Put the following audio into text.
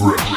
Grip.